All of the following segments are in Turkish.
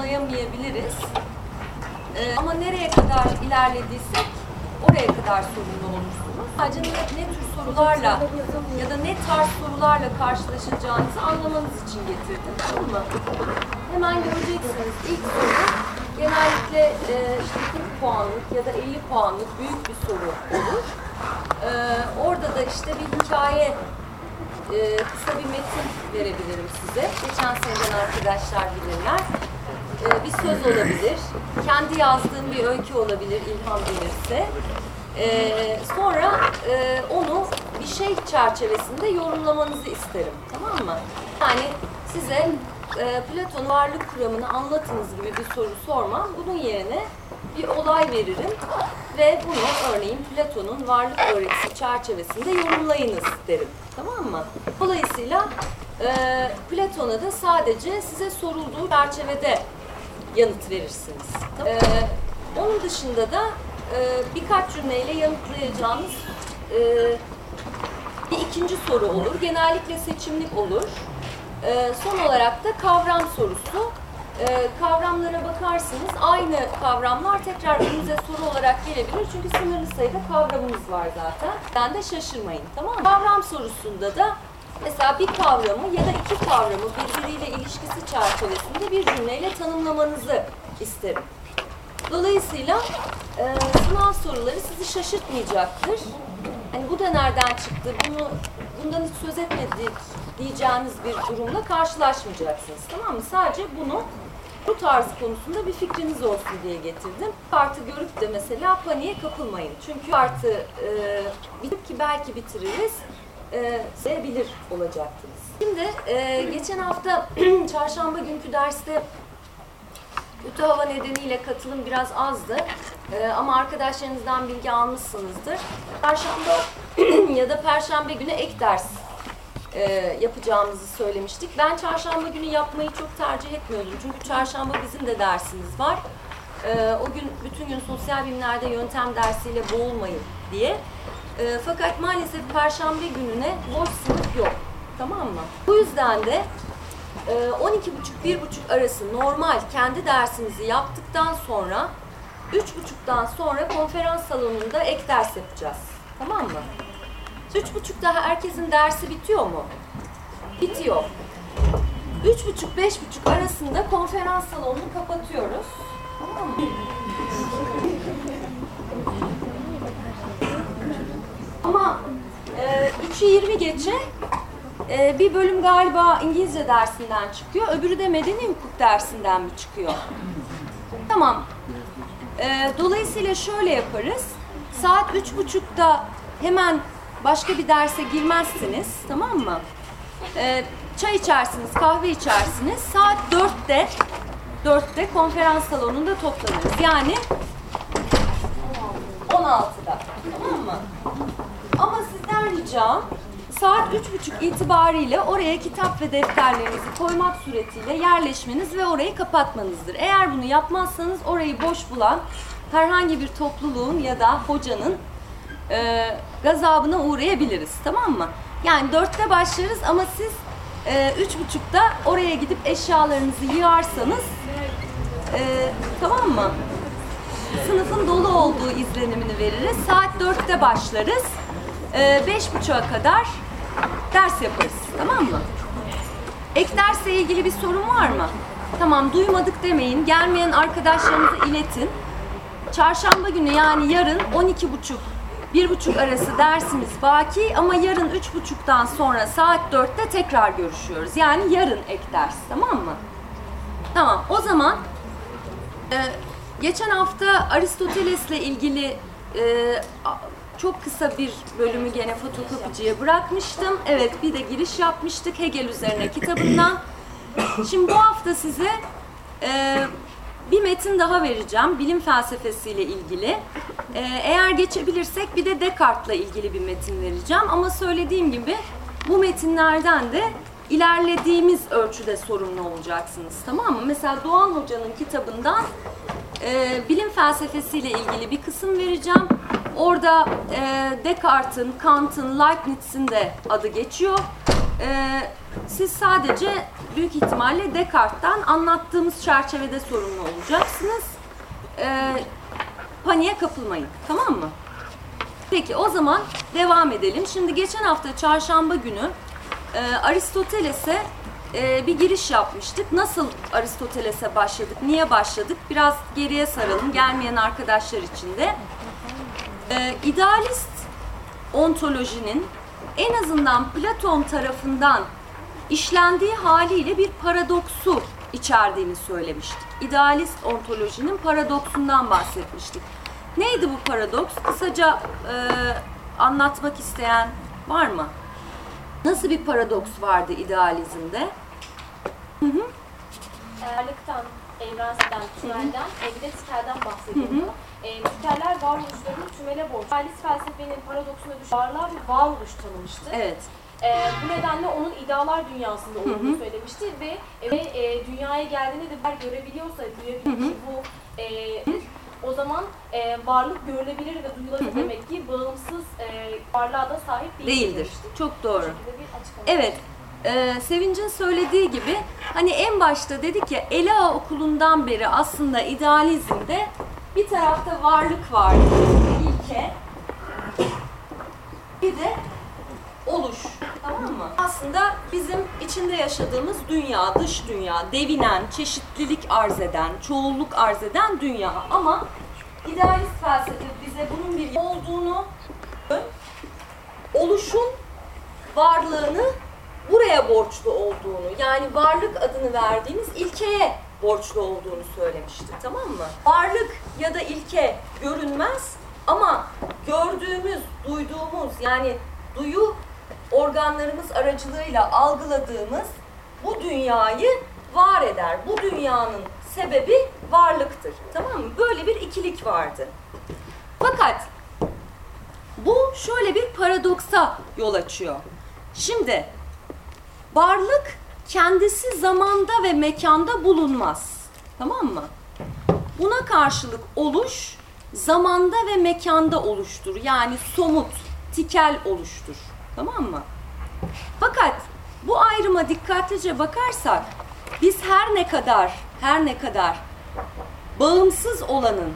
ama tamamlayamayabiliriz. Ee, ama nereye kadar ilerlediysek oraya kadar sorumlu olursunuz. Sadece ne, ne tür sorularla ya da ne tarz sorularla karşılaşacağınızı anlamanız için getirdim. Tamam mı? Hemen göreceksiniz. İlk soru genellikle e, işte 40 puanlık ya da 50 puanlık büyük bir soru olur. Ee, orada da işte bir hikaye e, kısa bir metin verebilirim size. Geçen seneden arkadaşlar bilirler. E, bir söz olabilir, kendi yazdığım bir öykü olabilir ilham gelirse. E, sonra e, onu bir şey çerçevesinde yorumlamanızı isterim. Tamam mı? Yani size e, Platon varlık kuramını anlatınız gibi bir soru sormam. Bunun yerine bir olay veririm ve bunu örneğin Platon'un varlık öğretisi çerçevesinde yorumlayınız derim. Tamam mı? Dolayısıyla e, Platon'a da sadece size sorulduğu çerçevede yanıt verirsiniz. E, onun dışında da e, birkaç cümleyle yanıtlayacağınız e, bir ikinci soru olur. Genellikle seçimlik olur. E, son olarak da kavram sorusu. E, kavramlara bakarsınız aynı kavramlar tekrar önünüze soru olarak gelebilir. Çünkü sınırlı sayıda kavramımız var zaten. Ben de şaşırmayın tamam mı? Kavram sorusunda da mesela bir kavramı ya da iki kavramı birbiriyle ilişkisi çerçevesinde bir cümleyle tanımlamanızı isterim. Dolayısıyla e, sınav soruları sizi şaşırtmayacaktır. Hani bu da nereden çıktı, bunu bundan hiç söz etmedik diyeceğiniz bir durumla karşılaşmayacaksınız. Tamam mı? Sadece bunu bu tarz konusunda bir fikriniz olsun diye getirdim. Kartı görüp de mesela paniğe kapılmayın. Çünkü kartı e, bilip ki belki bitiririz, e, sevebilir olacaktınız. Şimdi e, geçen hafta çarşamba günkü derste Kötü hava nedeniyle katılım biraz azdı. Ee, ama arkadaşlarınızdan bilgi almışsınızdır. Çarşamba ya da perşembe günü ek ders e, yapacağımızı söylemiştik. Ben çarşamba günü yapmayı çok tercih etmiyordum. Çünkü çarşamba bizim de dersimiz var. Ee, o gün bütün gün sosyal bilimlerde yöntem dersiyle boğulmayın diye. Ee, fakat maalesef perşembe gününe boş sınıf yok. Tamam mı? Bu yüzden de 12.30-1.30 arası normal kendi dersinizi yaptıktan sonra 3.30'dan sonra konferans salonunda ek ders yapacağız. Tamam mı? 3.30'da herkesin dersi bitiyor mu? Bitiyor. 3.30-5.30 arasında konferans salonunu kapatıyoruz. Tamam mı? Ama e, 3'ü 20 geçe ee, bir bölüm galiba İngilizce dersinden çıkıyor, öbürü de medeni hukuk dersinden mi çıkıyor? Tamam. Ee, dolayısıyla şöyle yaparız. Saat üç buçukta hemen başka bir derse girmezsiniz, tamam mı? Ee, çay içersiniz, kahve içersiniz. Saat dörtte, dörtte konferans salonunda toplanırız. Yani 16'da, tamam mı? Ama sizden ricam saat üç buçuk itibariyle oraya kitap ve defterlerinizi koymak suretiyle yerleşmeniz ve orayı kapatmanızdır. Eğer bunu yapmazsanız orayı boş bulan herhangi bir topluluğun ya da hocanın e, gazabına uğrayabiliriz. Tamam mı? Yani dörtte başlarız ama siz e, üç buçukta oraya gidip eşyalarınızı yığarsanız e, tamam mı? Sınıfın dolu olduğu izlenimini veririz. Saat dörtte başlarız. E, beş buçuğa kadar ders yaparız. Tamam mı? Ek dersle ilgili bir sorun var mı? Tamam duymadık demeyin. Gelmeyen arkadaşlarınızı iletin. Çarşamba günü yani yarın 12.30 1.30 arası dersimiz baki ama yarın 3.30'dan sonra saat 4'te tekrar görüşüyoruz. Yani yarın ek ders tamam mı? Tamam o zaman e, geçen hafta Aristoteles'le ilgili e, çok kısa bir bölümü gene fotokopiciye bırakmıştım. Evet bir de giriş yapmıştık Hegel üzerine kitabından. Şimdi bu hafta size e, bir metin daha vereceğim bilim felsefesiyle ilgili. E, eğer geçebilirsek bir de Descartes'la ilgili bir metin vereceğim. Ama söylediğim gibi bu metinlerden de ilerlediğimiz ölçüde sorumlu olacaksınız. Tamam mı? Mesela Doğan Hoca'nın kitabından e, bilim felsefesiyle ilgili bir kısım vereceğim. Orada e, Descartes'in, Kant'ın, Leibniz'in de adı geçiyor. E, siz sadece büyük ihtimalle Descartes'ten anlattığımız çerçevede sorumlu olacaksınız. E, paniğe kapılmayın. Tamam mı? Peki o zaman devam edelim. Şimdi geçen hafta çarşamba günü e, Aristoteles'e e, bir giriş yapmıştık. Nasıl Aristoteles'e başladık, niye başladık? Biraz geriye saralım gelmeyen arkadaşlar için de. E, idealist ontolojinin en azından Platon tarafından işlendiği haliyle bir paradoksu içerdiğini söylemiştik. İdealist ontolojinin paradoksundan bahsetmiştik. Neydi bu paradoks? Kısaca e, anlatmak isteyen var mı? Nasıl bir paradoks vardı idealizmde? Hı hı. Varlıktan, evrenselden, tümelden, bir de tikelden bahsediyor. E, tikeller varoluşlarını tümele borç. Idealist felsefenin paradoksuna düşen varlığa bir varoluş tanımıştı. Evet. E, bu nedenle onun idealar dünyasında olduğunu söylemişti ve, ve e, dünyaya geldiğinde de bir görebiliyorsa, duyabilir ki bu e, o zaman e, varlık görülebilir ve duyulabilir demek ki bağımsız e, varlığa da sahip değil Değildir. demiştik. Çok doğru. Şekilde bir açıklama. Evet. Ee, Sevinç'in söylediği gibi hani en başta dedik ya Ela okulundan beri aslında idealizmde bir tarafta varlık vardı, ilke, bir de oluş. Tamam mı? Aslında bizim içinde yaşadığımız dünya, dış dünya, devinen, çeşitlilik arz eden, çoğulluk arz eden dünya. Ama idealist felsefe bize bunun bir olduğunu, oluşun varlığını buraya borçlu olduğunu, yani varlık adını verdiğimiz ilkeye borçlu olduğunu söylemişti. Tamam mı? Varlık ya da ilke görünmez ama gördüğümüz, duyduğumuz yani duyu organlarımız aracılığıyla algıladığımız bu dünyayı var eder. Bu dünyanın sebebi varlıktır. Tamam mı? Böyle bir ikilik vardı. Fakat bu şöyle bir paradoksa yol açıyor. Şimdi varlık kendisi zamanda ve mekanda bulunmaz. Tamam mı? Buna karşılık oluş zamanda ve mekanda oluştur. Yani somut, tikel oluştur. Tamam mı? Fakat bu ayrıma dikkatlice bakarsak biz her ne kadar her ne kadar bağımsız olanın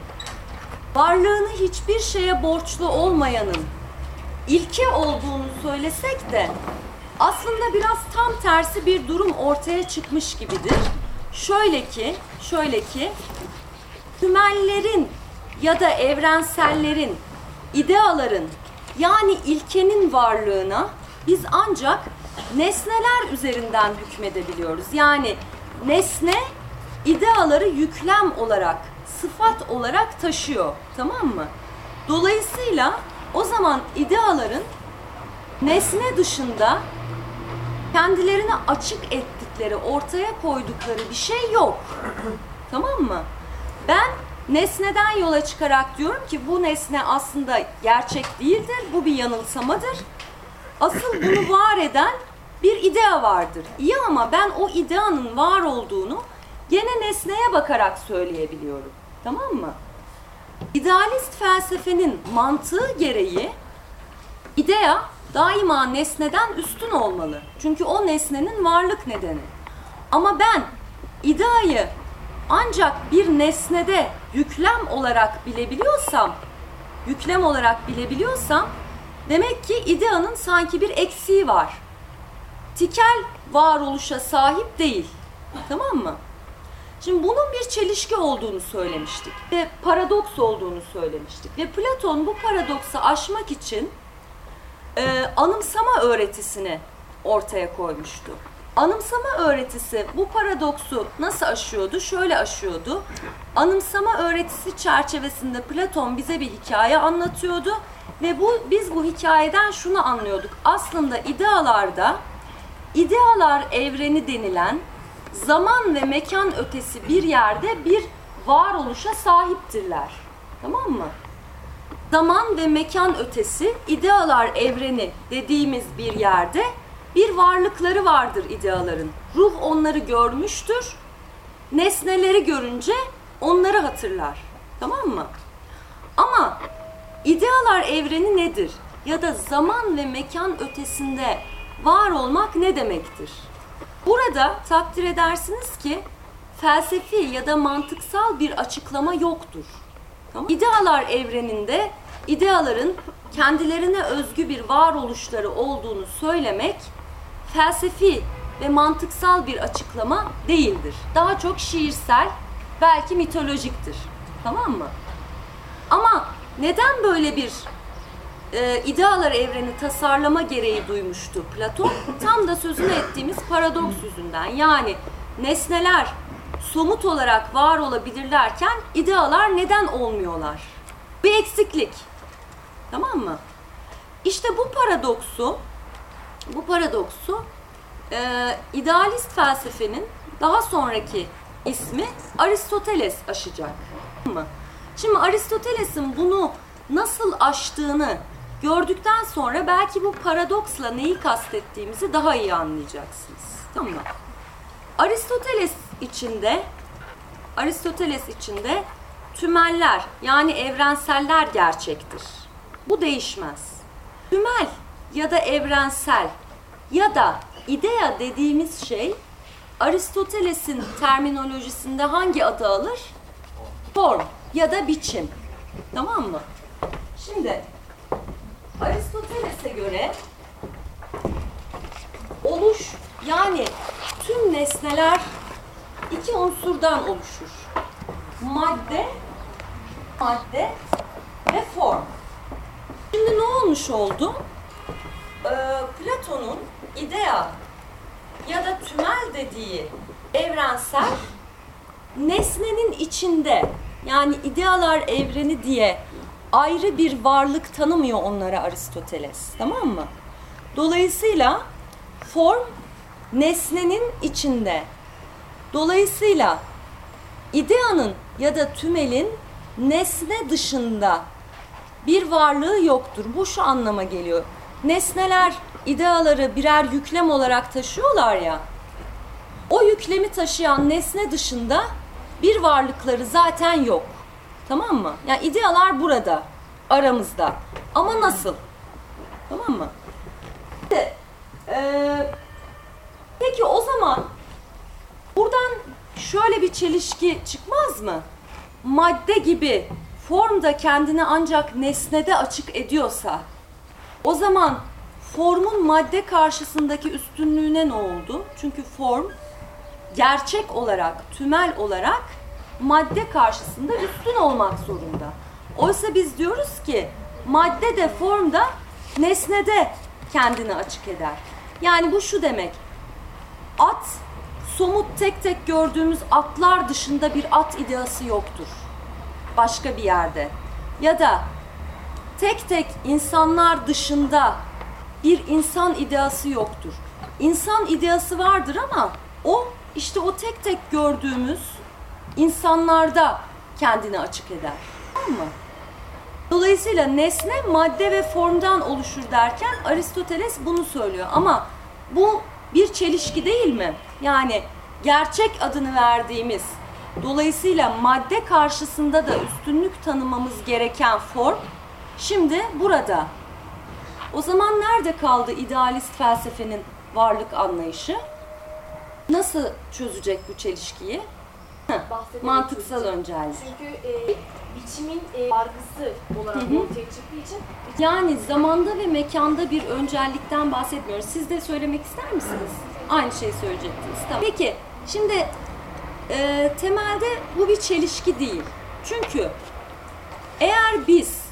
varlığını hiçbir şeye borçlu olmayanın ilke olduğunu söylesek de aslında biraz tam tersi bir durum ortaya çıkmış gibidir. Şöyle ki, şöyle ki tümellerin ya da evrensellerin, ideaların yani ilkenin varlığına biz ancak nesneler üzerinden hükmedebiliyoruz. Yani nesne ideaları yüklem olarak, sıfat olarak taşıyor. Tamam mı? Dolayısıyla o zaman ideaların nesne dışında kendilerini açık ettikleri, ortaya koydukları bir şey yok. Tamam mı? Ben nesneden yola çıkarak diyorum ki bu nesne aslında gerçek değildir, bu bir yanılsamadır. Asıl bunu var eden bir idea vardır. İyi ama ben o ideanın var olduğunu gene nesneye bakarak söyleyebiliyorum. Tamam mı? İdealist felsefenin mantığı gereği idea daima nesneden üstün olmalı. Çünkü o nesnenin varlık nedeni. Ama ben ideayı ancak bir nesnede yüklem olarak bilebiliyorsam, yüklem olarak bilebiliyorsam demek ki ideanın sanki bir eksiği var. Tikel varoluşa sahip değil. Tamam mı? Şimdi bunun bir çelişki olduğunu söylemiştik ve paradoks olduğunu söylemiştik. Ve Platon bu paradoksu aşmak için e, anımsama öğretisini ortaya koymuştu. Anımsama öğretisi bu paradoksu nasıl aşıyordu? Şöyle aşıyordu. Anımsama öğretisi çerçevesinde Platon bize bir hikaye anlatıyordu ve bu biz bu hikayeden şunu anlıyorduk. Aslında idealarda idealar evreni denilen zaman ve mekan ötesi bir yerde bir varoluşa sahiptirler. Tamam mı? Zaman ve mekan ötesi idealar evreni dediğimiz bir yerde bir varlıkları vardır ideaların. Ruh onları görmüştür. Nesneleri görünce onları hatırlar. Tamam mı? Ama idealar evreni nedir? Ya da zaman ve mekan ötesinde var olmak ne demektir? Burada takdir edersiniz ki felsefi ya da mantıksal bir açıklama yoktur. Tamam. İdealar evreninde ideaların kendilerine özgü bir varoluşları olduğunu söylemek felsefi ve mantıksal bir açıklama değildir. Daha çok şiirsel, belki mitolojiktir. Tamam mı? Ama neden böyle bir e, idealar evreni tasarlama gereği duymuştu Platon? Tam da sözünü ettiğimiz paradoks yüzünden. Yani nesneler somut olarak var olabilirlerken idealar neden olmuyorlar? Bir eksiklik. Tamam mı? İşte bu paradoksu bu paradoksu e, idealist felsefenin daha sonraki ismi Aristoteles aşacak. Mı? Şimdi Aristoteles'in bunu nasıl aştığını gördükten sonra belki bu paradoksla neyi kastettiğimizi daha iyi anlayacaksınız. Tamam mı? Aristoteles içinde Aristoteles içinde tümeller yani evrenseller gerçektir. Bu değişmez. Tümel ya da evrensel ya da idea dediğimiz şey Aristoteles'in terminolojisinde hangi adı alır? Form ya da biçim. Tamam mı? Şimdi Aristoteles'e göre oluş yani tüm nesneler iki unsurdan oluşur. Madde, madde ve form. Şimdi ne olmuş oldu? Ee, Platon'un idea ya da tümel dediği evrensel nesnenin içinde yani idealar evreni diye ayrı bir varlık tanımıyor onlara Aristoteles. Tamam mı? Dolayısıyla form nesnenin içinde. Dolayısıyla ideanın ya da tümelin nesne dışında bir varlığı yoktur. Bu şu anlama geliyor. Nesneler ideaları birer yüklem olarak taşıyorlar ya. O yüklemi taşıyan nesne dışında bir varlıkları zaten yok. Tamam mı? Yani idealar burada, aramızda. Ama nasıl? Tamam mı? Ee, peki o zaman buradan şöyle bir çelişki çıkmaz mı? Madde gibi form da kendini ancak nesnede açık ediyorsa o zaman formun madde karşısındaki üstünlüğüne ne oldu? Çünkü form gerçek olarak, tümel olarak madde karşısında üstün olmak zorunda. Oysa biz diyoruz ki madde de form da nesnede kendini açık eder. Yani bu şu demek. At somut tek tek gördüğümüz atlar dışında bir at ideası yoktur. Başka bir yerde. Ya da tek tek insanlar dışında bir insan ideası yoktur. İnsan ideası vardır ama o işte o tek tek gördüğümüz insanlarda kendini açık eder. Tamam mı? Dolayısıyla nesne madde ve formdan oluşur derken Aristoteles bunu söylüyor. Ama bu bir çelişki değil mi? Yani gerçek adını verdiğimiz dolayısıyla madde karşısında da üstünlük tanımamız gereken form şimdi burada. O zaman nerede kaldı idealist felsefenin varlık anlayışı? Nasıl çözecek bu çelişkiyi? Mantıksal öncellik. Çünkü e, biçimin e, yargısı olarak ortaya çıktığı için Yani zamanda ve mekanda bir öncellikten bahsetmiyoruz. Siz de söylemek ister misiniz? Aynı şeyi söyleyecektiniz. Tamam. Peki, şimdi e, temelde bu bir çelişki değil. Çünkü eğer biz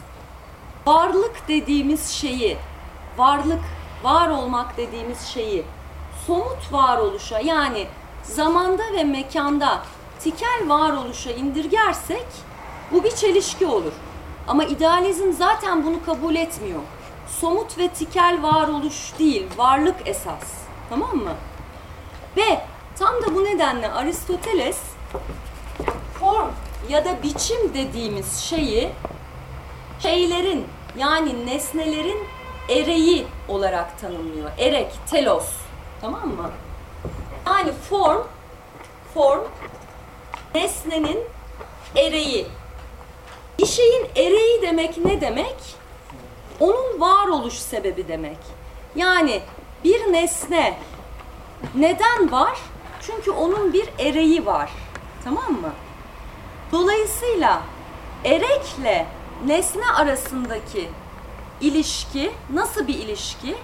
varlık dediğimiz şeyi, varlık, var olmak dediğimiz şeyi somut varoluşa yani zamanda ve mekanda tikel varoluşa indirgersek bu bir çelişki olur. Ama idealizm zaten bunu kabul etmiyor. Somut ve tikel varoluş değil, varlık esas. Tamam mı? Ve tam da bu nedenle Aristoteles form ya da biçim dediğimiz şeyi şeylerin yani nesnelerin ereği olarak tanımlıyor. Erek, telos. Tamam mı? Yani form, form nesnenin ereği. Bir şeyin ereği demek ne demek? Onun varoluş sebebi demek. Yani bir nesne neden var? Çünkü onun bir ereği var. Tamam mı? Dolayısıyla erekle nesne arasındaki ilişki nasıl bir ilişki?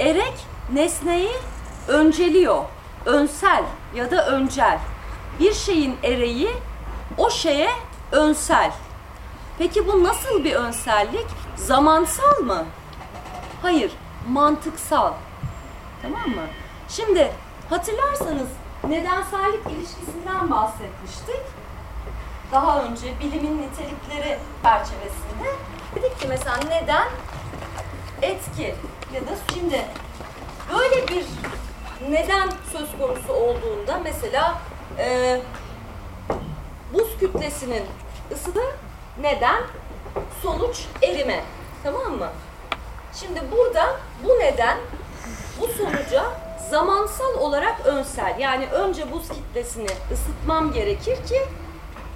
Erek nesneyi önceliyor. Önsel ya da öncel. Bir şeyin ereği o şeye önsel. Peki bu nasıl bir önsellik? Zamansal mı? Hayır, mantıksal. Tamam mı? Şimdi hatırlarsanız nedensellik ilişkisinden bahsetmiştik. Daha önce bilimin nitelikleri çerçevesinde dedik ki mesela neden etki ya da şimdi böyle bir neden söz konusu olduğunda mesela e, buz kütlesinin ısısı neden sonuç erime tamam mı? Şimdi burada bu neden bu sonuca zamansal olarak önsel yani önce buz kitlesini ısıtmam gerekir ki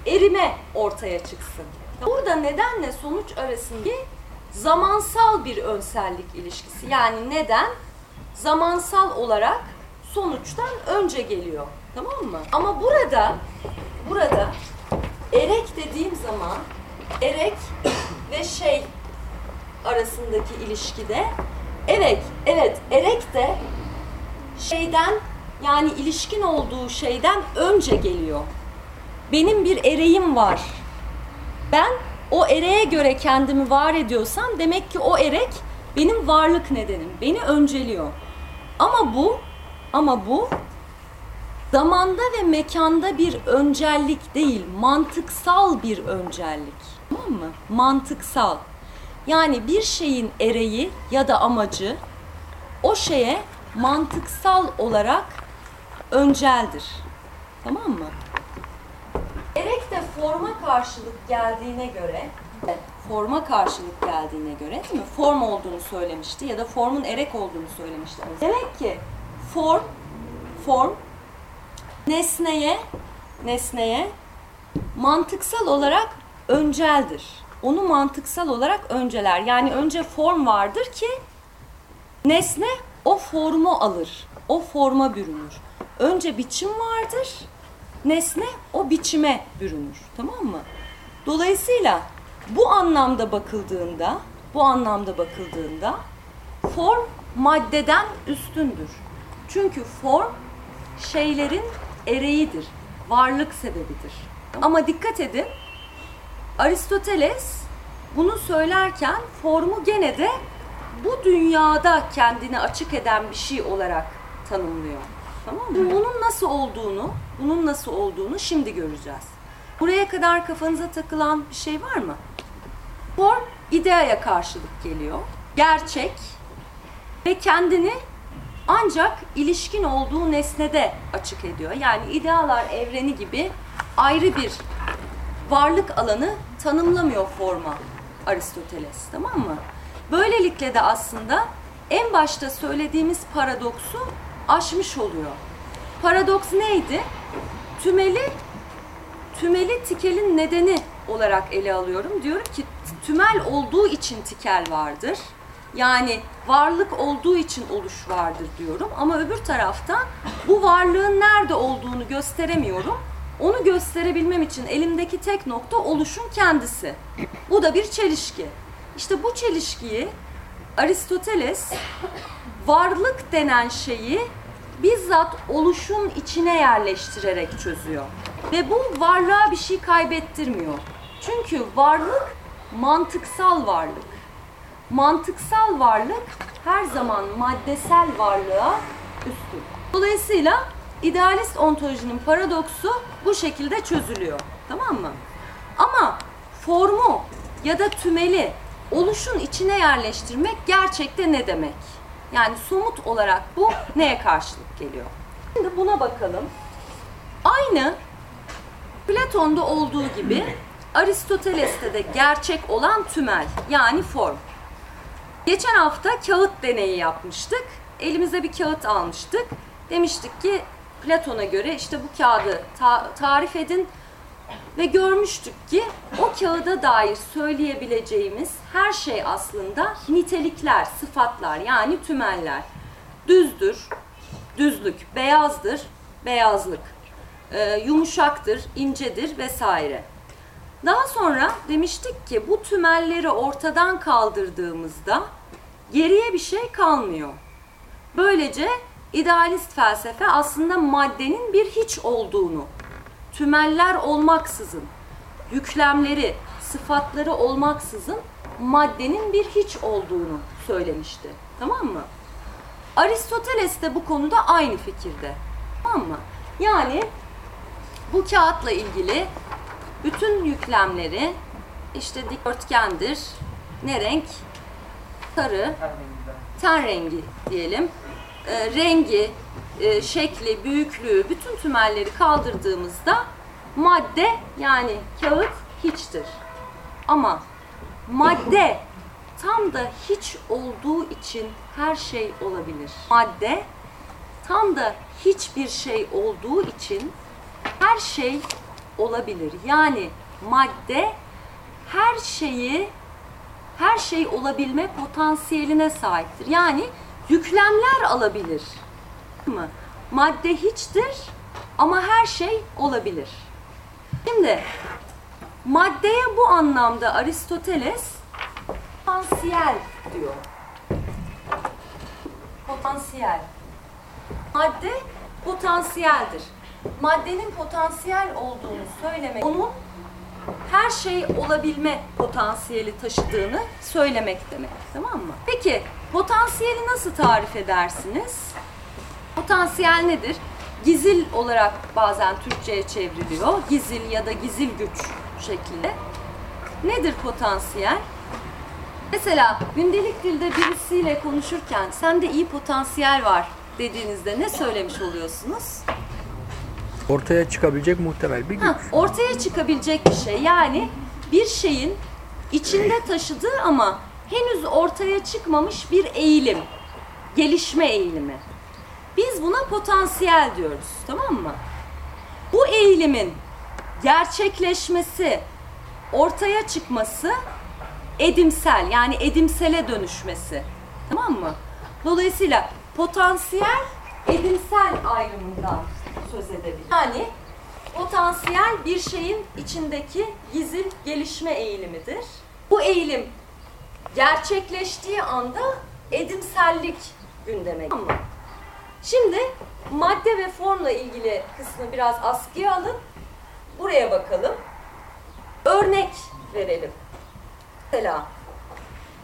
erime ortaya çıksın. Burada nedenle sonuç arasındaki zamansal bir önsellik ilişkisi. Yani neden zamansal olarak sonuçtan önce geliyor. Tamam mı? Ama burada burada erek dediğim zaman erek ve şey arasındaki ilişkide evet evet erek de şeyden yani ilişkin olduğu şeyden önce geliyor. Benim bir ereğim var. Ben o ereğe göre kendimi var ediyorsam demek ki o erek benim varlık nedenim. Beni önceliyor. Ama bu ama bu zamanda ve mekanda bir öncellik değil, mantıksal bir öncellik. Tamam mı? Mantıksal. Yani bir şeyin ereği ya da amacı o şeye mantıksal olarak önceldir. Tamam mı? Erek de forma karşılık geldiğine göre forma karşılık geldiğine göre değil mi? Form olduğunu söylemişti ya da formun erek olduğunu söylemişti. Demek ki form form nesneye nesneye mantıksal olarak önceldir. Onu mantıksal olarak önceler. Yani önce form vardır ki nesne o formu alır. O forma bürünür. Önce biçim vardır. Nesne o biçime bürünür. Tamam mı? Dolayısıyla bu anlamda bakıldığında, bu anlamda bakıldığında form maddeden üstündür. Çünkü form şeylerin ereğidir, varlık sebebidir. Ama dikkat edin, Aristoteles bunu söylerken formu gene de bu dünyada kendini açık eden bir şey olarak tanımlıyor. Tamam mı? Bunun nasıl olduğunu, bunun nasıl olduğunu şimdi göreceğiz. Buraya kadar kafanıza takılan bir şey var mı? Form ideaya karşılık geliyor. Gerçek ve kendini ancak ilişkin olduğu nesnede açık ediyor. Yani idealar evreni gibi ayrı bir varlık alanı tanımlamıyor forma Aristoteles. Tamam mı? Böylelikle de aslında en başta söylediğimiz paradoksu aşmış oluyor. Paradoks neydi? Tümeli tümeli tikelin nedeni olarak ele alıyorum. Diyorum ki tümel olduğu için tikel vardır. Yani varlık olduğu için oluş vardır diyorum. Ama öbür tarafta bu varlığın nerede olduğunu gösteremiyorum. Onu gösterebilmem için elimdeki tek nokta oluşun kendisi. Bu da bir çelişki. İşte bu çelişkiyi Aristoteles varlık denen şeyi bizzat oluşun içine yerleştirerek çözüyor. Ve bu varlığa bir şey kaybettirmiyor. Çünkü varlık mantıksal varlık. Mantıksal varlık her zaman maddesel varlığa üstün. Dolayısıyla idealist ontolojinin paradoksu bu şekilde çözülüyor. Tamam mı? Ama formu ya da tümeli oluşun içine yerleştirmek gerçekte ne demek? Yani somut olarak bu neye karşılık geliyor? Şimdi buna bakalım. Aynı Platon'da olduğu gibi Aristoteles'te de gerçek olan tümel yani form. Geçen hafta kağıt deneyi yapmıştık. Elimize bir kağıt almıştık. Demiştik ki Platon'a göre işte bu kağıdı ta- tarif edin ve görmüştük ki o kağıda dair söyleyebileceğimiz her şey aslında nitelikler, sıfatlar yani tümeller. Düzdür, düzlük, beyazdır, beyazlık, e, yumuşaktır, incedir vesaire. Daha sonra demiştik ki bu tümelleri ortadan kaldırdığımızda geriye bir şey kalmıyor. Böylece idealist felsefe aslında maddenin bir hiç olduğunu, tümeller olmaksızın, yüklemleri, sıfatları olmaksızın maddenin bir hiç olduğunu söylemişti. Tamam mı? Aristoteles de bu konuda aynı fikirde. Tamam mı? Yani bu kağıtla ilgili bütün yüklemleri işte dikdörtgendir, ne renk? Sarı, ten rengi diyelim. E, rengi, e, şekli, büyüklüğü, bütün tümelleri kaldırdığımızda madde yani kağıt hiçtir. Ama madde tam da hiç olduğu için her şey olabilir. Madde tam da hiçbir şey olduğu için her şey olabilir. Yani madde her şeyi her şey olabilme potansiyeline sahiptir. Yani yüklemler alabilir. Mı? Madde hiçtir ama her şey olabilir. Şimdi maddeye bu anlamda Aristoteles potansiyel diyor. Potansiyel. Madde potansiyeldir. Maddenin potansiyel olduğunu söylemek, onun her şey olabilme potansiyeli taşıdığını söylemek demek. Tamam mı? Peki potansiyeli nasıl tarif edersiniz? Potansiyel nedir? Gizil olarak bazen Türkçe'ye çevriliyor. Gizil ya da gizil güç şeklinde. Nedir potansiyel? Mesela gündelik dilde birisiyle konuşurken sende iyi potansiyel var dediğinizde ne söylemiş oluyorsunuz? Ortaya çıkabilecek muhtemel bir güç. Ha, ortaya çıkabilecek bir şey. Yani bir şeyin içinde taşıdığı ama henüz ortaya çıkmamış bir eğilim. Gelişme eğilimi. Biz buna potansiyel diyoruz. Tamam mı? Bu eğilimin gerçekleşmesi, ortaya çıkması edimsel yani edimsele dönüşmesi. Tamam mı? Dolayısıyla potansiyel edimsel ayrımından söz edebilir. Yani potansiyel bir şeyin içindeki gizil gelişme eğilimidir. Bu eğilim gerçekleştiği anda edimsellik gündeme mı? Şimdi madde ve formla ilgili kısmı biraz askıya alın. Buraya bakalım. Örnek verelim. Mesela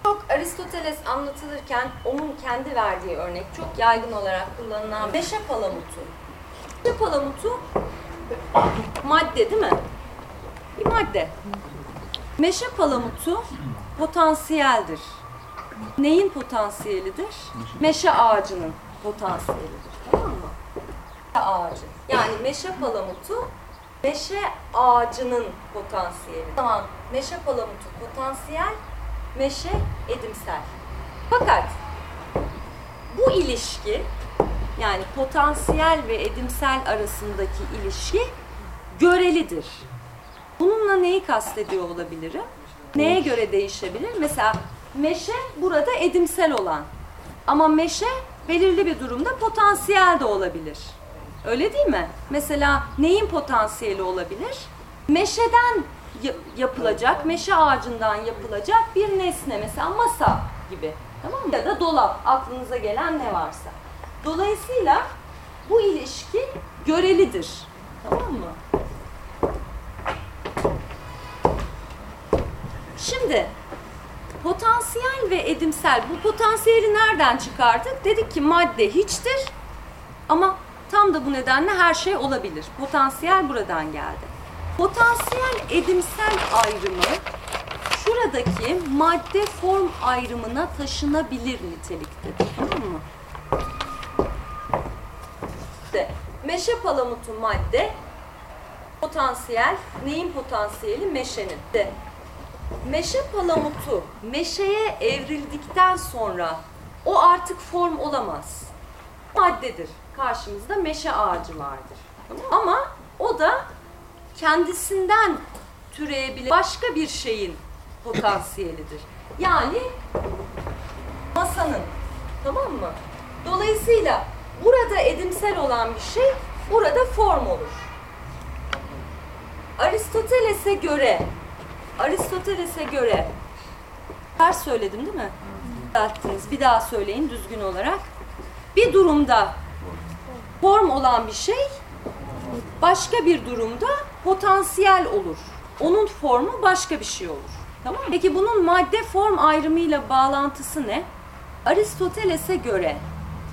çok Aristoteles anlatılırken onun kendi verdiği örnek çok yaygın olarak kullanılan meşe palamutu. Meşe palamutu madde değil mi? Bir madde. Meşe palamutu potansiyeldir. Neyin potansiyelidir? Meşe ağacının potansiyelidir. Tamam mı? Ağacı. Yani meşe palamutu meşe ağacının potansiyeli. Tamam. Meşe palamutu potansiyel, meşe edimsel. Fakat bu ilişki yani potansiyel ve edimsel arasındaki ilişki görelidir. Bununla neyi kastediyor olabilirim? Neye göre değişebilir? Mesela meşe burada edimsel olan ama meşe belirli bir durumda potansiyel de olabilir. Öyle değil mi? Mesela neyin potansiyeli olabilir? Meşeden ya- yapılacak, meşe ağacından yapılacak bir nesne mesela masa gibi. Tamam mı? Ya da dolap, aklınıza gelen ne varsa. Dolayısıyla bu ilişki görelidir. Tamam mı? Şimdi potansiyel ve edimsel bu potansiyeli nereden çıkardık? Dedik ki madde hiçtir Ama tam da bu nedenle her şey olabilir. Potansiyel buradan geldi. Potansiyel edimsel ayrımı şuradaki madde form ayrımına taşınabilir niteliktedir. Tamam mı? İşte meşe palamutu madde potansiyel neyin potansiyeli? Meşenin. De. Meşe palamutu meşeye evrildikten sonra o artık form olamaz. Maddedir. Karşımızda meşe ağacı vardır. Ama o da kendisinden türeyebilen başka bir şeyin potansiyelidir. Yani masanın. Tamam mı? Dolayısıyla burada edimsel olan bir şey burada form olur. Aristoteles'e göre Aristoteles'e göre ters söyledim değil mi? Düzelttiniz. Bir daha söyleyin düzgün olarak. Bir durumda form olan bir şey başka bir durumda potansiyel olur. Onun formu başka bir şey olur. Tamam mı? Peki bunun madde form ayrımıyla bağlantısı ne? Aristoteles'e göre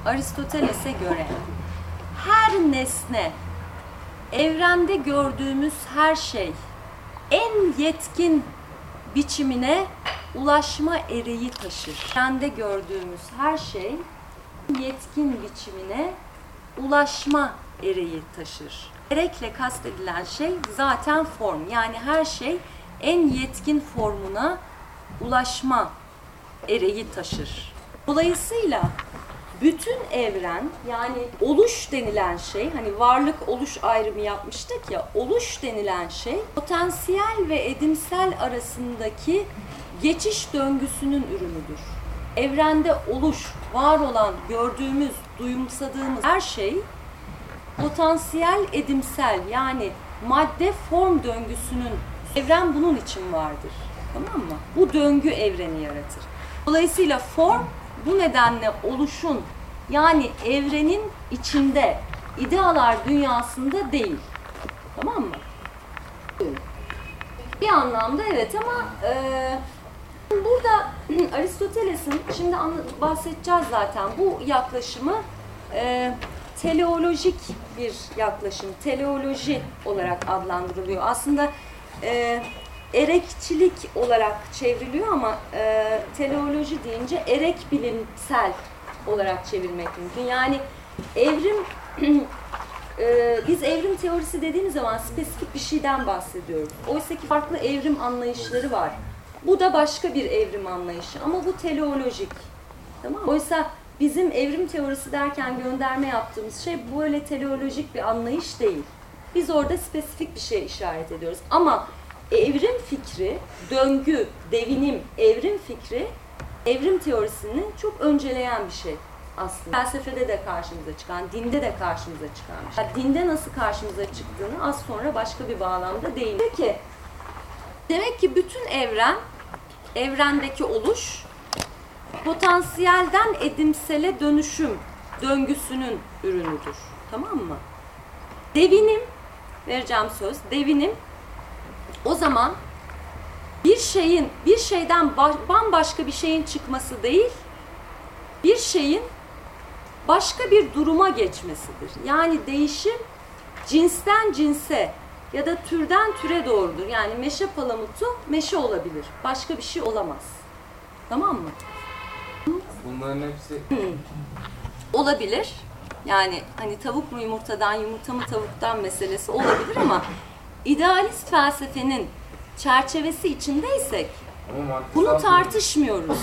Aristoteles'e göre her nesne evrende gördüğümüz her şey en yetkin biçimine ulaşma ereği taşır. Evrende gördüğümüz her şey yetkin biçimine ulaşma ereği taşır. Erekle kastedilen şey zaten form. Yani her şey en yetkin formuna ulaşma ereği taşır. Dolayısıyla bütün evren yani oluş denilen şey hani varlık oluş ayrımı yapmıştık ya oluş denilen şey potansiyel ve edimsel arasındaki geçiş döngüsünün ürünüdür. Evrende oluş, var olan, gördüğümüz, duyumsadığımız her şey potansiyel edimsel yani madde form döngüsünün evren bunun için vardır. Tamam mı? Bu döngü evreni yaratır. Dolayısıyla form bu nedenle oluşun yani evrenin içinde idealar dünyasında değil. Tamam mı? Bir anlamda evet ama e, burada Aristoteles'in şimdi bahsedeceğiz zaten bu yaklaşımı e, teleolojik bir yaklaşım, teleoloji olarak adlandırılıyor. Aslında e, erekçilik olarak çevriliyor ama e, teleoloji deyince erek bilimsel olarak çevirmek mümkün. Yani evrim e, biz evrim teorisi dediğimiz zaman spesifik bir şeyden bahsediyoruz. Oysa ki farklı evrim anlayışları var. Bu da başka bir evrim anlayışı ama bu teleolojik. Tamam? Oysa bizim evrim teorisi derken gönderme yaptığımız şey böyle teleolojik bir anlayış değil. Biz orada spesifik bir şey işaret ediyoruz. Ama evrim fikri, döngü, devinim, evrim fikri evrim teorisini çok önceleyen bir şey aslında. Felsefede de karşımıza çıkan, dinde de karşımıza çıkan bir şey. Yani dinde nasıl karşımıza çıktığını az sonra başka bir bağlamda değil. Peki, demek ki bütün evren, evrendeki oluş, potansiyelden edimsele dönüşüm döngüsünün ürünüdür. Tamam mı? Devinim, vereceğim söz, devinim o zaman bir şeyin, bir şeyden ba- bambaşka bir şeyin çıkması değil, bir şeyin başka bir duruma geçmesidir. Yani değişim cinsten cinse ya da türden türe doğrudur. Yani meşe palamutu meşe olabilir. Başka bir şey olamaz. Tamam mı? Bunların hepsi Olabilir. Yani hani tavuk mu yumurtadan, yumurta mı tavuktan meselesi olabilir ama idealist felsefenin çerçevesi içindeysek bunu tartışmıyoruz.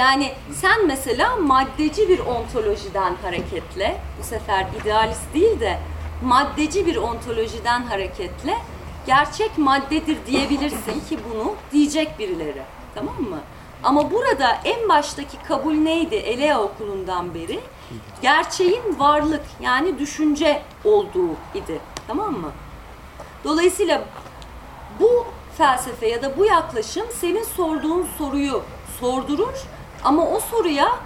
Yani sen mesela maddeci bir ontolojiden hareketle, bu sefer idealist değil de maddeci bir ontolojiden hareketle gerçek maddedir diyebilirsin ki bunu diyecek birileri. Tamam mı? Ama burada en baştaki kabul neydi Elea okulundan beri? Gerçeğin varlık yani düşünce olduğu idi. Tamam mı? Dolayısıyla bu felsefe ya da bu yaklaşım senin sorduğun soruyu sordurur ama o soruya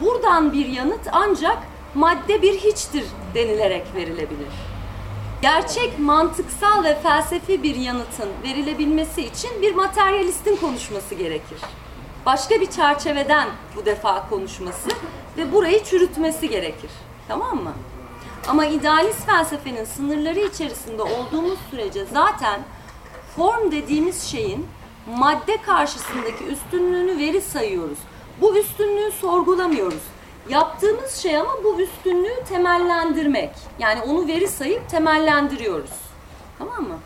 buradan bir yanıt ancak madde bir hiçtir denilerek verilebilir. Gerçek mantıksal ve felsefi bir yanıtın verilebilmesi için bir materyalistin konuşması gerekir. Başka bir çerçeveden bu defa konuşması ve burayı çürütmesi gerekir. Tamam mı? Ama idealist felsefenin sınırları içerisinde olduğumuz sürece zaten form dediğimiz şeyin madde karşısındaki üstünlüğünü veri sayıyoruz. Bu üstünlüğü sorgulamıyoruz. Yaptığımız şey ama bu üstünlüğü temellendirmek. Yani onu veri sayıp temellendiriyoruz. Tamam mı?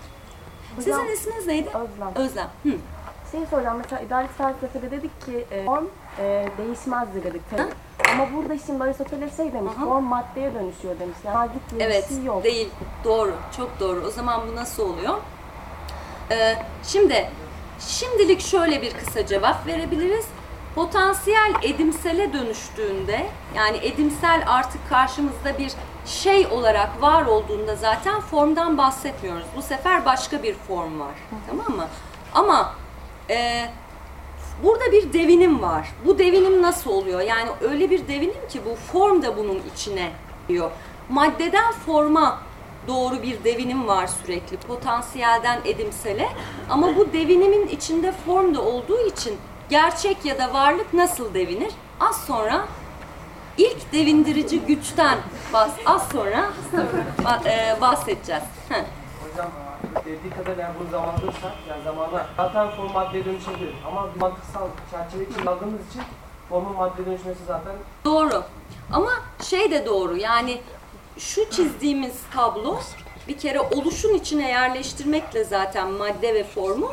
Sizin Hocam, isminiz neydi? Özlem. Özlem. Hı. Şey soracağım mesela idealist felsefede dedik ki e, form e, değişmezdir dedik tabii. Ama burada şimdi Aristoteles şey demiş, Aha. form maddeye dönüşüyor demiş. Yani madde diye Evet, bir şey yok. değil. Doğru, çok doğru. O zaman bu nasıl oluyor? Ee, şimdi, şimdilik şöyle bir kısa cevap verebiliriz. Potansiyel edimsele dönüştüğünde, yani edimsel artık karşımızda bir şey olarak var olduğunda zaten formdan bahsetmiyoruz. Bu sefer başka bir form var. Tamam mı? Ama e, Burada bir devinim var. Bu devinim nasıl oluyor? Yani öyle bir devinim ki bu form da bunun içine diyor. Maddeden forma doğru bir devinim var sürekli. Potansiyelden edimsele. Ama bu devinimin içinde form da olduğu için gerçek ya da varlık nasıl devinir? Az sonra ilk devindirici güçten bahs az sonra e, bahsedeceğiz. Dediği kadar yani bunu zamanlıysak yani zamana zaten form maddeye dönüşebilir ama mantıksal çerçeve için aldığımız için formun maddeye dönüşmesi zaten Doğru. Ama şey de doğru yani şu çizdiğimiz tablo bir kere oluşun içine yerleştirmekle zaten madde ve formu.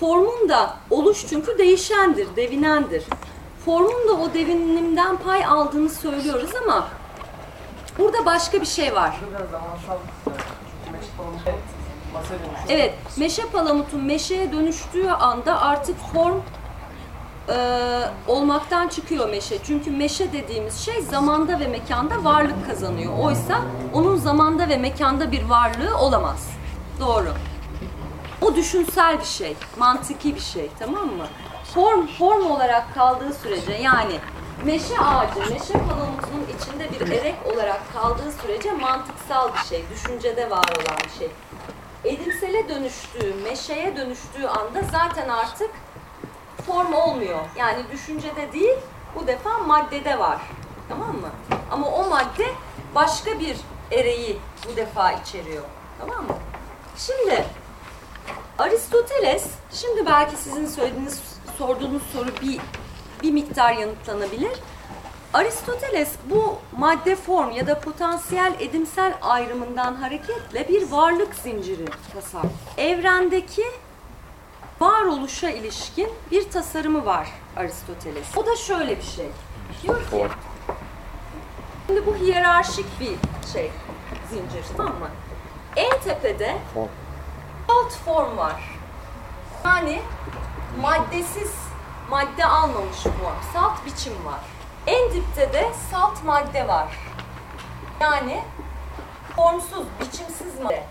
Formun da oluş çünkü değişendir, devinendir. Formun da o devinimden pay aldığını söylüyoruz ama burada başka bir şey var. bu biraz zamansal yani çünkü evet, meşe palamutun meşeye dönüştüğü anda artık form e, olmaktan çıkıyor meşe. Çünkü meşe dediğimiz şey zamanda ve mekanda varlık kazanıyor. Oysa onun zamanda ve mekanda bir varlığı olamaz. Doğru. O düşünsel bir şey, mantıki bir şey, tamam mı? Form form olarak kaldığı sürece yani meşe ağacı, meşe palamutunun içinde bir erek olarak kaldığı sürece mantıksal bir şey, düşüncede var olan bir şey edimsele dönüştüğü, meşeye dönüştüğü anda zaten artık form olmuyor. Yani düşüncede değil, bu defa maddede var. Tamam mı? Ama o madde başka bir ereği bu defa içeriyor. Tamam mı? Şimdi Aristoteles, şimdi belki sizin söylediğiniz, sorduğunuz soru bir bir miktar yanıtlanabilir. Aristoteles bu madde form ya da potansiyel edimsel ayrımından hareketle bir varlık zinciri tasarlıyor. Evrendeki varoluşa ilişkin bir tasarımı var Aristoteles. O da şöyle bir şey. Diyor ki, şimdi bu hiyerarşik bir şey, zincir tamam mı? En tepede alt form var. Yani maddesiz, madde almamış form, salt biçim var. En dipte de salt madde var. Yani formsuz, biçimsiz madde.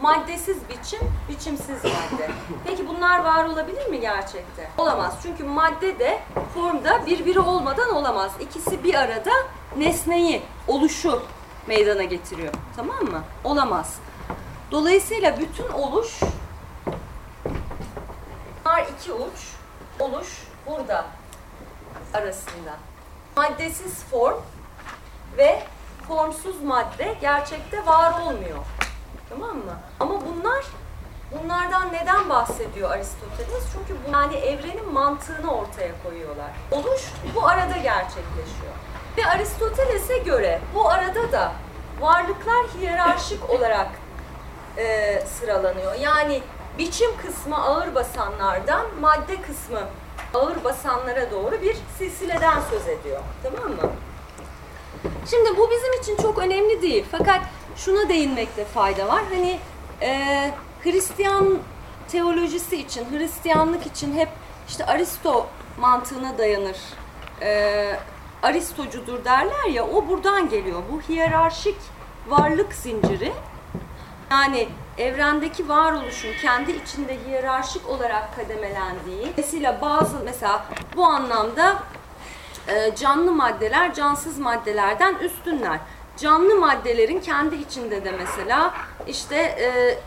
Maddesiz biçim, biçimsiz madde. Peki bunlar var olabilir mi gerçekte? Olamaz. Çünkü madde de formda birbiri olmadan olamaz. İkisi bir arada nesneyi, oluşu meydana getiriyor. Tamam mı? Olamaz. Dolayısıyla bütün oluş Bunlar iki uç, oluş burada arasında. Maddesiz form ve formsuz madde gerçekte var olmuyor. Tamam mı? Ama bunlar bunlardan neden bahsediyor Aristoteles? Çünkü bu yani evrenin mantığını ortaya koyuyorlar. Oluş bu arada gerçekleşiyor. Ve Aristoteles'e göre bu arada da varlıklar hiyerarşik olarak e, sıralanıyor. Yani biçim kısmı ağır basanlardan madde kısmı ağır basanlara doğru bir silsileden söz ediyor. Tamam mı? Şimdi bu bizim için çok önemli değil. Fakat şuna değinmekte fayda var. Hani e, Hristiyan teolojisi için, Hristiyanlık için hep işte Aristo mantığına dayanır. E, Aristocudur derler ya, o buradan geliyor. Bu hiyerarşik varlık zinciri yani evrendeki varoluşun kendi içinde hiyerarşik olarak kademelendiği, mesela bazı mesela bu anlamda e, canlı maddeler cansız maddelerden üstünler. Canlı maddelerin kendi içinde de mesela işte e,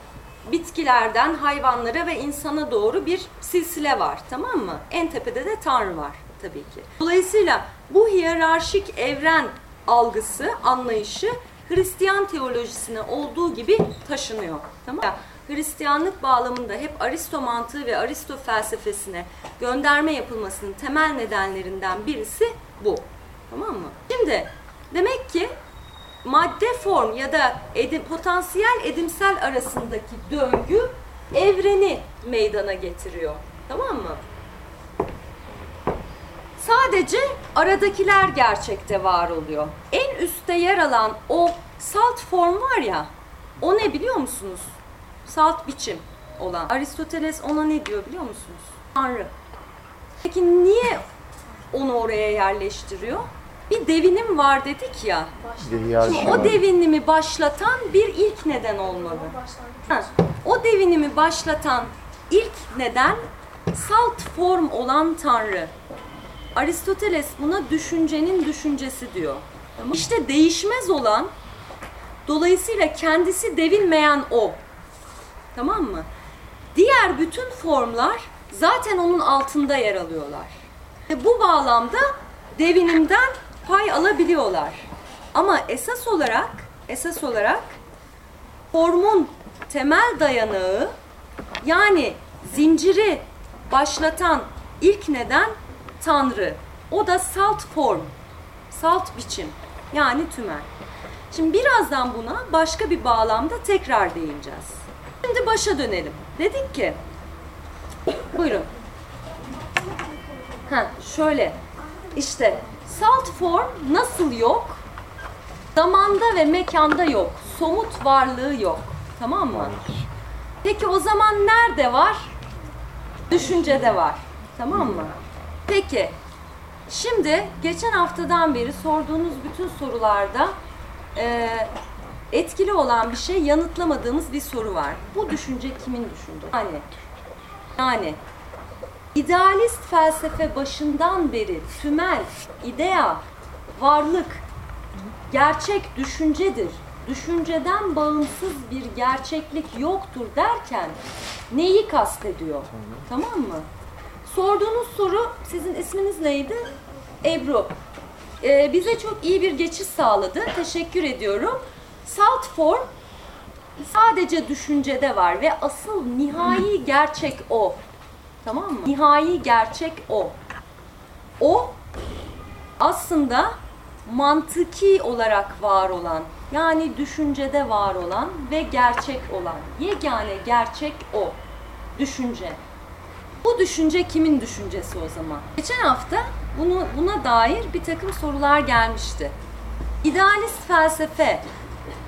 bitkilerden hayvanlara ve insana doğru bir silsile var tamam mı? En tepede de Tanrı var tabii ki. Dolayısıyla bu hiyerarşik evren algısı, anlayışı Hristiyan teolojisine olduğu gibi taşınıyor. Tamam mı? Hristiyanlık bağlamında hep Aristo mantığı ve Aristo felsefesine gönderme yapılmasının temel nedenlerinden birisi bu. Tamam mı? Şimdi demek ki madde form ya da edim, potansiyel edimsel arasındaki döngü evreni meydana getiriyor. Tamam mı? Sadece aradakiler gerçekte var oluyor. En üstte yer alan o salt form var ya, o ne biliyor musunuz? Salt biçim olan. Aristoteles ona ne diyor biliyor musunuz? Tanrı. Peki niye onu oraya yerleştiriyor? Bir devinim var dedik ya. Şimdi o devinimi başlatan bir ilk neden olmalı. Ha, o devinimi başlatan ilk neden salt form olan Tanrı. Aristoteles buna düşüncenin düşüncesi diyor. Tamam. İşte değişmez olan, dolayısıyla kendisi devinmeyen o. Tamam mı? Diğer bütün formlar zaten onun altında yer alıyorlar. Ve bu bağlamda devinimden pay alabiliyorlar. Ama esas olarak, esas olarak formun temel dayanağı yani zinciri başlatan ilk neden Tanrı. O da salt form, salt biçim yani tümel. Şimdi birazdan buna başka bir bağlamda tekrar değineceğiz. Şimdi başa dönelim. Dedik ki, buyurun. Ha, şöyle, işte salt form nasıl yok? Zamanda ve mekanda yok. Somut varlığı yok. Tamam mı? Peki o zaman nerede var? Düşüncede var. Tamam mı? Peki. Şimdi geçen haftadan beri sorduğunuz bütün sorularda e, etkili olan bir şey yanıtlamadığımız bir soru var. Bu düşünce kimin düşündü? Yani, yani idealist felsefe başından beri tümel, idea, varlık, gerçek düşüncedir. Düşünceden bağımsız bir gerçeklik yoktur derken neyi kastediyor? Tamam mı? Sorduğunuz soru, sizin isminiz neydi? Ebru. Ee, bize çok iyi bir geçiş sağladı. Teşekkür ediyorum. Salt form sadece düşüncede var ve asıl nihai gerçek o. Tamam mı? Nihai gerçek o. O aslında mantıki olarak var olan, yani düşüncede var olan ve gerçek olan. Yegane gerçek o. Düşünce. Bu düşünce kimin düşüncesi o zaman? Geçen hafta bunu buna dair bir takım sorular gelmişti. İdealist felsefe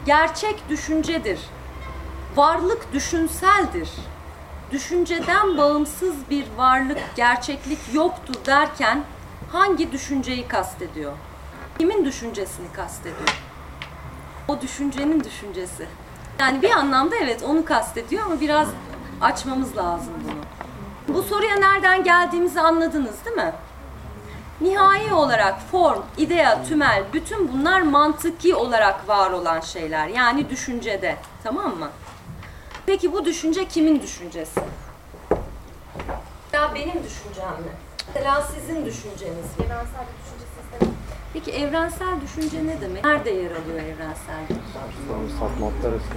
gerçek düşüncedir. Varlık düşünseldir. Düşünceden bağımsız bir varlık, gerçeklik yoktur derken hangi düşünceyi kastediyor? Kimin düşüncesini kastediyor? O düşüncenin düşüncesi. Yani bir anlamda evet onu kastediyor ama biraz açmamız lazım bunu. Bu soruya nereden geldiğimizi anladınız değil mi? Nihai olarak form, idea, tümel bütün bunlar mantıki olarak var olan şeyler. Yani düşüncede. Tamam mı? Peki bu düşünce kimin düşüncesi? Ya benim düşüncem mi? Mesela sizin düşünceniz mi? Evrensel bir düşünce sistemi. Peki evrensel düşünce ne demek? Nerede yer alıyor evrensel düşünce? Sapmaklar arasında.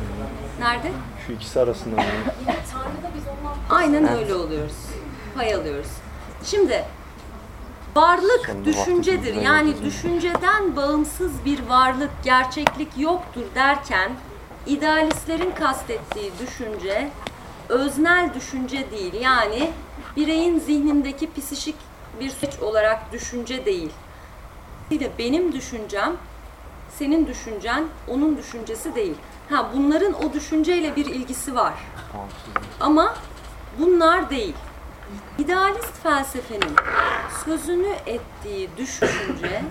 Nerede? Şu ikisi arasında. yani. Yine Tanrı'da biz ondan Aynen öyle oluyoruz. Pay alıyoruz. Şimdi varlık Sonunda düşüncedir. Yani düşünceden bağımsız bir varlık, gerçeklik yoktur derken idealistlerin kastettiği düşünce öznel düşünce değil. Yani bireyin zihnindeki psişik bir süreç olarak düşünce değil. Benim düşüncem senin düşüncen onun düşüncesi değil. Ha bunların o düşünceyle bir ilgisi var. Ama bunlar değil. İdealist felsefenin sözünü ettiği düşünce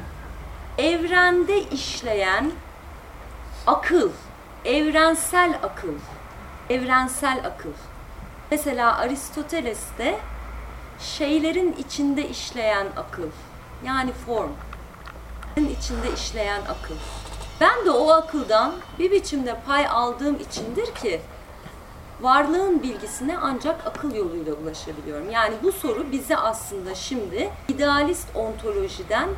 evrende işleyen akıl, evrensel akıl, evrensel akıl. Mesela Aristoteles'te şeylerin içinde işleyen akıl, yani form, içinde işleyen akıl. Ben de o akıldan bir biçimde pay aldığım içindir ki varlığın bilgisine ancak akıl yoluyla ulaşabiliyorum. Yani bu soru bize aslında şimdi idealist ontolojiden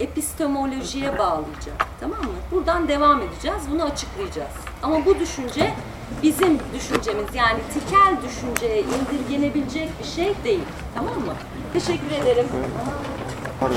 epistemolojiye bağlayacağım. Tamam mı? Buradan devam edeceğiz. Bunu açıklayacağız. Ama bu düşünce bizim düşüncemiz yani tikel düşünceye indirgenebilecek bir şey değil. Tamam mı? Teşekkür ederim. Pardon,